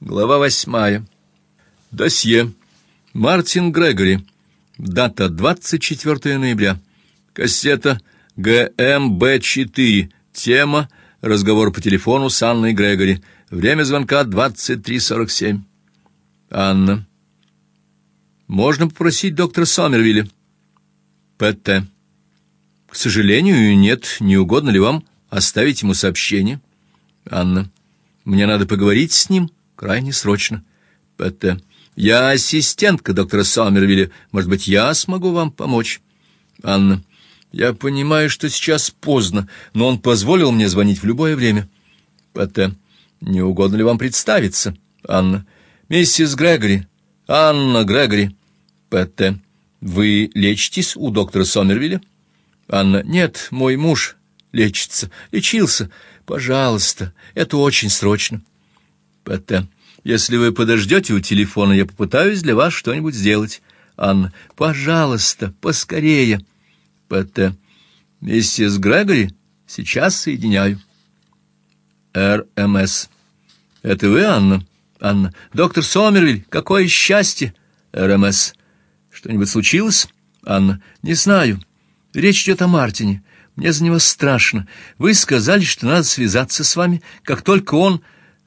Глава восьмая. Досье. Мартин Грегори. Дата 24 ноября. Кассета ГМБ-4. Тема «Разговор по телефону с Анной Грегори». Время звонка 23.47. Анна. Можно попросить доктора Сомервилля? ПТ. К сожалению, нет. Не угодно ли вам оставить ему сообщение? Анна. Мне надо поговорить с ним крайне срочно. ПТ. Я ассистентка доктора Сомервилля. Может быть, я смогу вам помочь? Анна. Я понимаю, что сейчас поздно, но он позволил мне звонить в любое время. ПТ. Не угодно ли вам представиться? Анна. Миссис Грегори. Анна Грегори. ПТ. Вы лечитесь у доктора Сомервилля? Анна. Нет, мой муж лечится. Лечился. Пожалуйста, это очень срочно. ПТ. Если вы подождете у телефона, я попытаюсь для вас что-нибудь сделать. Анна. Пожалуйста, поскорее. ПТ. Миссис Грегори, сейчас соединяю. РМС. Это вы, Анна? Анна. Доктор Сомервиль, какое счастье. РМС. Что-нибудь случилось? Анна. Не знаю. Речь идет о Мартине. Мне за него страшно. Вы сказали, что надо связаться с вами, как только он...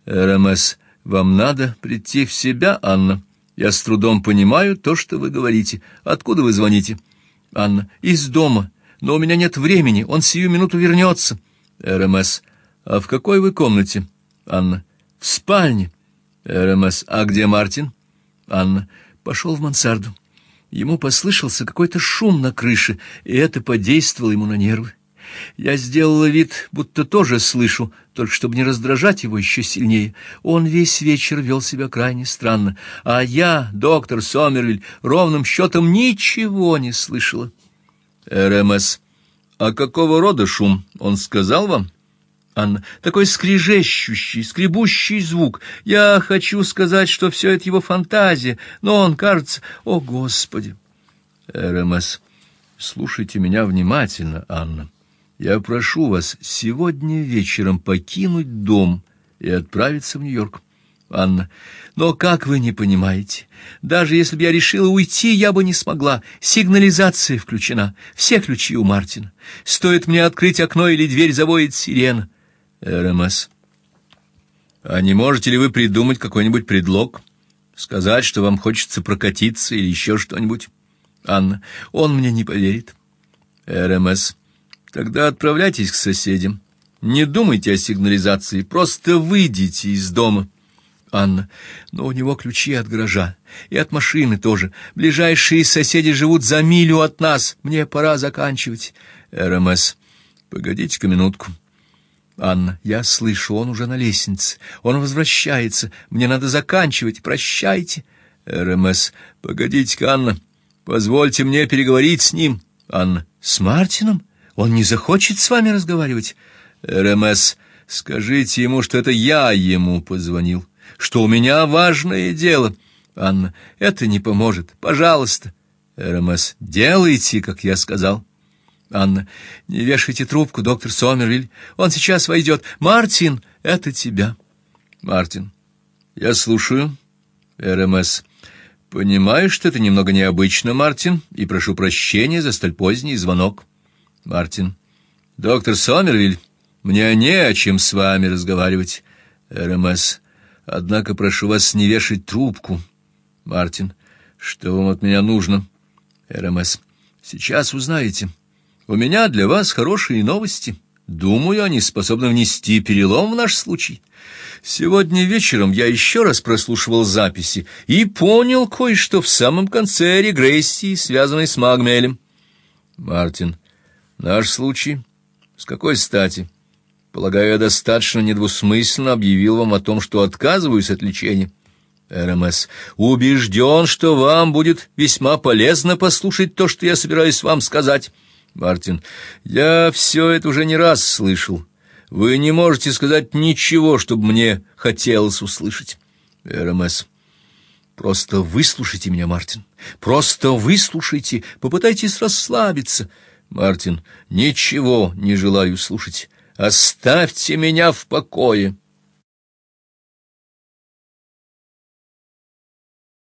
РМС. Вам надо прийти в себя, Анна. Я с трудом понимаю то, что вы говорите. Откуда вы звоните? Анна. Из дома. Но у меня нет времени. Он сию минуту вернется. РМС. А в какой вы комнате? Анна. В спальне. РМС. А где Мартин? Анна. Пошел в мансарду. Ему послышался какой-то шум на крыше, и это подействовало ему на нервы. Я сделала вид, будто тоже слышу, только чтобы не раздражать его еще сильнее. Он весь вечер вел себя крайне странно, а я, доктор Сомервиль, ровным счетом ничего не слышала. РМС. А какого рода шум? Он сказал вам? Анна. Такой скрежещущий, скребущий звук. Я хочу сказать, что все это его фантазия, но он, кажется... О, Господи! РМС. Слушайте меня внимательно, Анна. Я прошу вас сегодня вечером покинуть дом и отправиться в Нью-Йорк. Анна. Но как вы не понимаете? Даже если бы я решила уйти, я бы не смогла. Сигнализация включена. Все ключи у Мартина. Стоит мне открыть окно или дверь, завоет сирена. РМС. А не можете ли вы придумать какой-нибудь предлог? Сказать, что вам хочется прокатиться или еще что-нибудь? Анна. Он мне не поверит. РМС. Тогда отправляйтесь к соседям. Не думайте о сигнализации, просто выйдите из дома. Анна. Но у него ключи от гаража и от машины тоже. Ближайшие соседи живут за милю от нас. Мне пора заканчивать. РМС. Погодите-ка минутку. Анна. Я слышу, он уже на лестнице. Он возвращается. Мне надо заканчивать. Прощайте. РМС. Погодите-ка, Анна. Позвольте мне переговорить с ним. Анна. С Мартином? Он не захочет с вами разговаривать. РМС, скажите ему, что это я ему позвонил, что у меня важное дело. Анна, это не поможет. Пожалуйста. РМС, делайте, как я сказал. Анна, не вешайте трубку, доктор Сомервиль. Он сейчас войдет. Мартин, это тебя. Мартин, я слушаю. РМС, понимаю, что это немного необычно, Мартин, и прошу прощения за столь поздний звонок. Мартин. Доктор Сомервиль, мне не о чем с вами разговаривать. РМС. Однако прошу вас не вешать трубку. Мартин. Что вам от меня нужно? РМС. Сейчас узнаете. У меня для вас хорошие новости. Думаю, они способны внести перелом в наш случай. Сегодня вечером я еще раз прослушивал записи и понял кое-что в самом конце регрессии, связанной с Магмелем. Мартин. Наш случай? С какой стати? Полагаю, я достаточно недвусмысленно объявил вам о том, что отказываюсь от лечения. РМС. Убежден, что вам будет весьма полезно послушать то, что я собираюсь вам сказать. Мартин. Я все это уже не раз слышал. Вы не можете сказать ничего, чтобы мне хотелось услышать. РМС. Просто выслушайте меня, Мартин. Просто выслушайте, попытайтесь расслабиться. Мартин, ничего не желаю слушать. Оставьте меня в покое.